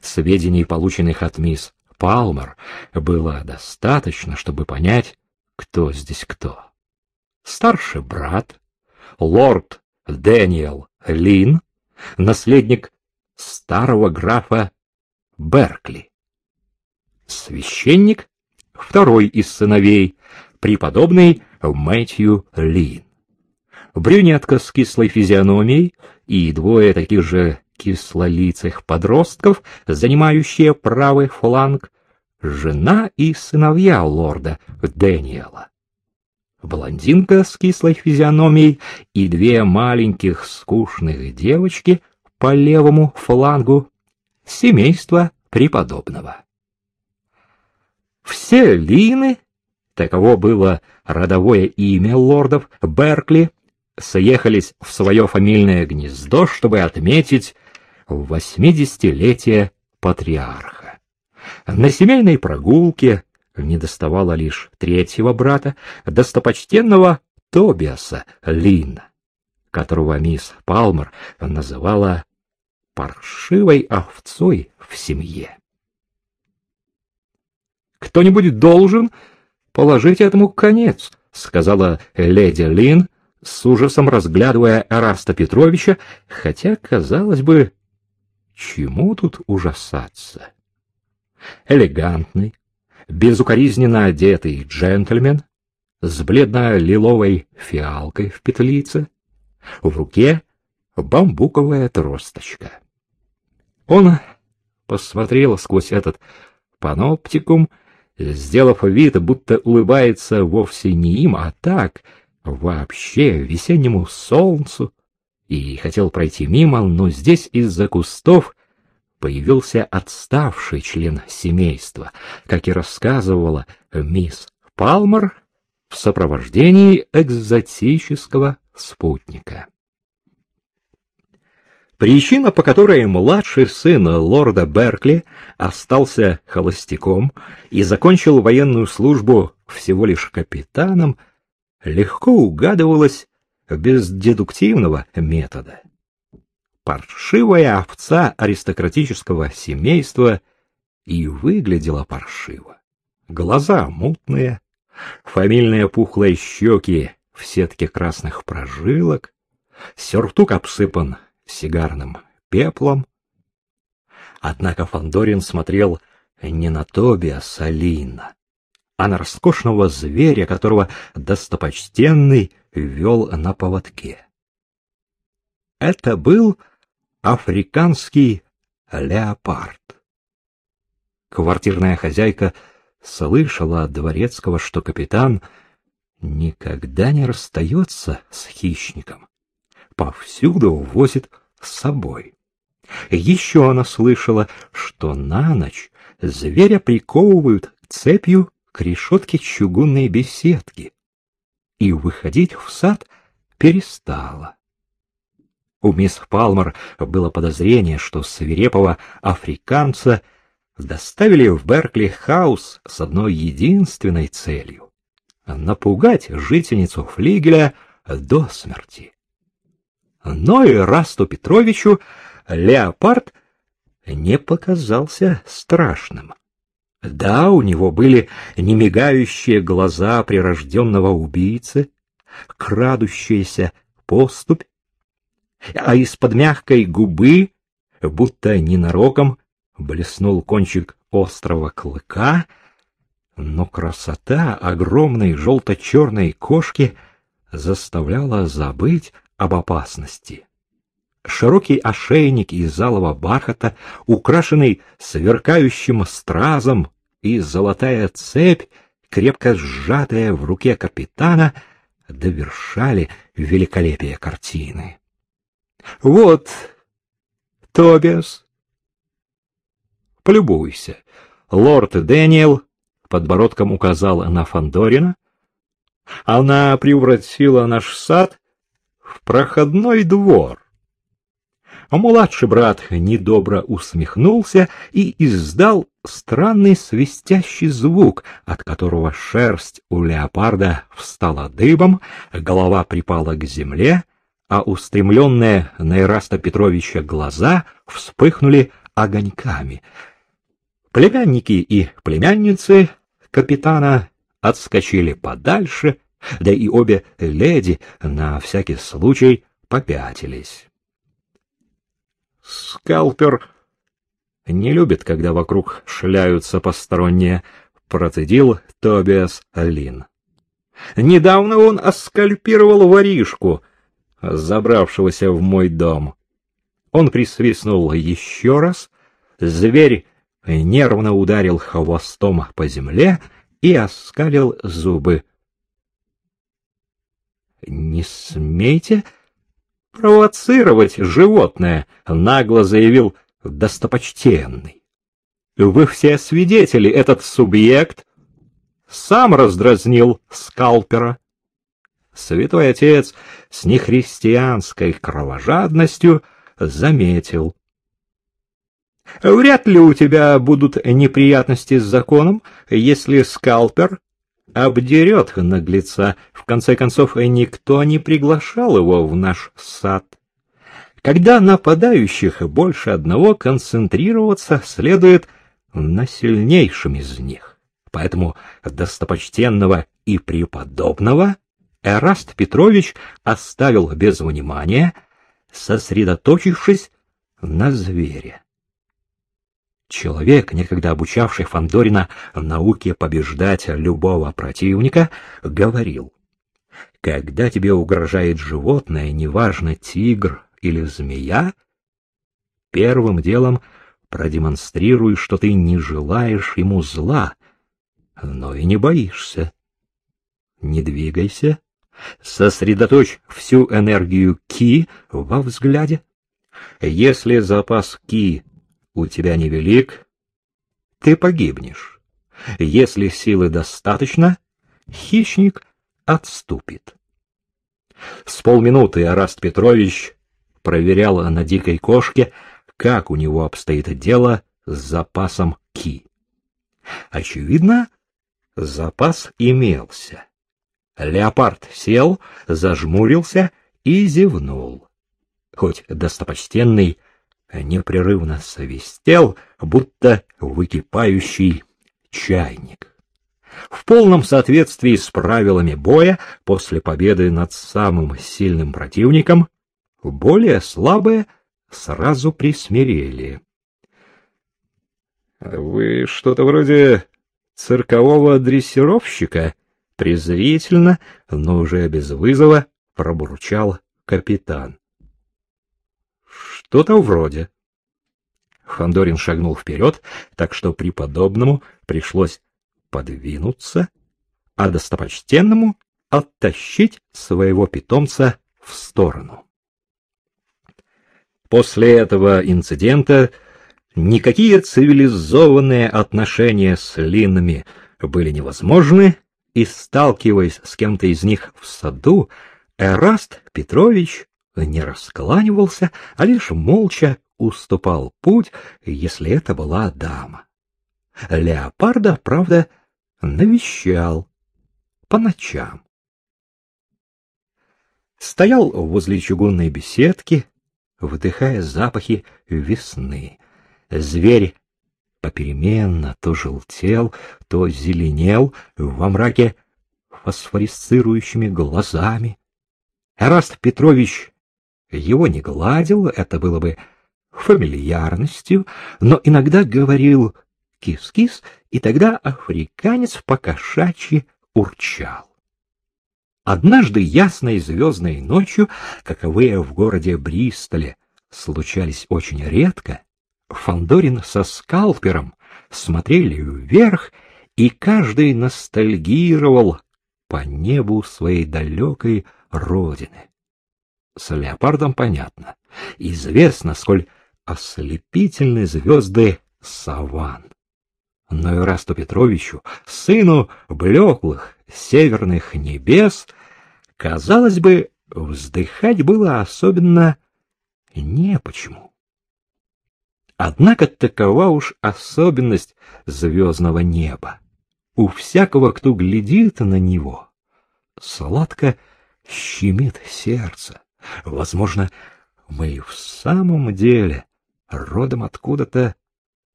сведений, полученных от мисс Палмер, было достаточно, чтобы понять, кто здесь кто. Старший брат, лорд Дэниел Лин, наследник старого графа Беркли. Священник, второй из сыновей, преподобный Мэтью Лин. Брюнетка с кислой физиономией и двое таких же кислолицых подростков, занимающие правый фланг, жена и сыновья лорда Дэниела. Блондинка с кислой физиономией и две маленьких скучных девочки по левому флангу семейство преподобного. Все Лины, таково было родовое имя лордов Беркли, съехались в свое фамильное гнездо, чтобы отметить восьмидесятилетие патриарха. На семейной прогулке недоставало лишь третьего брата, достопочтенного Тобиаса Лина, которого мисс Палмер называла паршивой овцой в семье. «Кто-нибудь должен положить этому конец», — сказала леди Лин, с ужасом разглядывая Араста Петровича, хотя, казалось бы, чему тут ужасаться? Элегантный, безукоризненно одетый джентльмен с бледно-лиловой фиалкой в петлице, в руке бамбуковая тросточка. Он посмотрел сквозь этот паноптикум, сделав вид, будто улыбается вовсе не им, а так, вообще, весеннему солнцу, и хотел пройти мимо, но здесь из-за кустов появился отставший член семейства, как и рассказывала мисс Палмер в сопровождении экзотического спутника. Причина, по которой младший сын лорда Беркли остался холостяком и закончил военную службу всего лишь капитаном, легко угадывалась без дедуктивного метода. Паршивая овца аристократического семейства и выглядела паршиво. Глаза мутные, фамильные пухлые щеки в сетке красных прожилок, сюртук обсыпан сигарным пеплом. Однако Фандорин смотрел не на Тобиаса Лина, а на роскошного зверя, которого достопочтенный вел на поводке. Это был африканский леопард. Квартирная хозяйка слышала от дворецкого, что капитан никогда не расстается с хищником, повсюду увозит с собой. Еще она слышала, что на ночь зверя приковывают цепью к решетке чугунной беседки, и выходить в сад перестала. У мисс Палмер было подозрение, что свирепого африканца доставили в Беркли-хаус с одной единственной целью — напугать жительницу флигеля до смерти. Но и Расту Петровичу леопард не показался страшным. Да, у него были немигающие глаза прирожденного убийцы, крадущаяся поступь, а из-под мягкой губы, будто ненароком, блеснул кончик острого клыка, но красота огромной желто-черной кошки заставляла забыть об опасности. Широкий ошейник из алого бархата, украшенный сверкающим стразом, и золотая цепь, крепко сжатая в руке капитана, довершали великолепие картины. Вот, Тобиас, полюбуйся. Лорд Дэниел подбородком указал на Фандорина. Она превратила наш сад в проходной двор. А младший брат недобро усмехнулся и издал странный свистящий звук, от которого шерсть у леопарда встала дыбом, голова припала к земле, а устремленные на Ираста Петровича глаза вспыхнули огоньками. Племянники и племянницы капитана отскочили подальше, да и обе леди на всякий случай попятились. Скалпер не любит, когда вокруг шляются посторонние, процедил Тобиас Лин. Недавно он оскальпировал воришку, забравшегося в мой дом. Он присвистнул еще раз, зверь нервно ударил хвостом по земле и оскалил зубы. — Не смейте провоцировать животное, — нагло заявил достопочтенный. — Вы все свидетели, этот субъект сам раздразнил скалпера. Святой отец с нехристианской кровожадностью заметил. Вряд ли у тебя будут неприятности с законом, если скалпер обдерет наглеца. В конце концов, никто не приглашал его в наш сад. Когда нападающих больше одного, концентрироваться следует на сильнейшем из них. Поэтому достопочтенного и преподобного Эраст Петрович оставил без внимания, сосредоточившись на звере. Человек, некогда обучавший Фандорина науке побеждать любого противника, говорил, «Когда тебе угрожает животное, неважно, тигр или змея, первым делом продемонстрируй, что ты не желаешь ему зла, но и не боишься. Не двигайся, сосредоточь всю энергию Ки во взгляде. Если запас Ки у тебя невелик, ты погибнешь. Если силы достаточно, хищник отступит. С полминуты Араст Петрович проверял на дикой кошке, как у него обстоит дело с запасом ки. Очевидно, запас имелся. Леопард сел, зажмурился и зевнул. Хоть достопочтенный непрерывно свистел, будто выкипающий чайник. В полном соответствии с правилами боя, после победы над самым сильным противником, более слабые сразу присмирели. — Вы что-то вроде циркового дрессировщика? — презрительно, но уже без вызова пробурчал капитан. Что-то вроде. Фандорин шагнул вперед, так что преподобному пришлось подвинуться, а достопочтенному оттащить своего питомца в сторону. После этого инцидента никакие цивилизованные отношения с линами были невозможны, и, сталкиваясь с кем-то из них в саду, Эраст Петрович не раскланивался, а лишь молча уступал путь, если это была дама. Леопарда, правда, навещал по ночам. Стоял возле чугунной беседки, вдыхая запахи весны. Зверь попеременно то желтел, то зеленел во мраке фосфорисцирующими глазами. Эраст Петрович его не гладил, это было бы фамильярностью, но иногда говорил «кис-кис», и тогда африканец покошачьи урчал. Однажды ясной звездной ночью, каковые в городе Бристоле случались очень редко, Фандорин со скалпером смотрели вверх, и каждый ностальгировал по небу своей далекой родины. С леопардом понятно. Известно, сколь ослепительны звезды саван. Но и Расту Петровичу, сыну блеклых северных небес, казалось бы, вздыхать было особенно не почему. Однако такова уж особенность звездного неба. У всякого, кто глядит на него, сладко щемит сердце. Возможно, мы и в самом деле родом откуда-то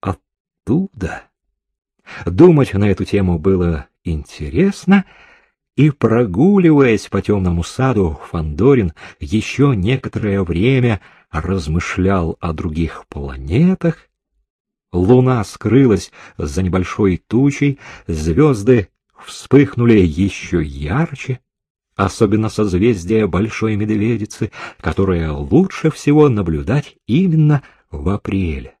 оттуда. Думать на эту тему было интересно, и, прогуливаясь по темному саду, Фандорин еще некоторое время размышлял о других планетах. Луна скрылась за небольшой тучей, звезды вспыхнули еще ярче, особенно созвездие Большой Медведицы, которое лучше всего наблюдать именно в апреле.